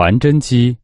传真机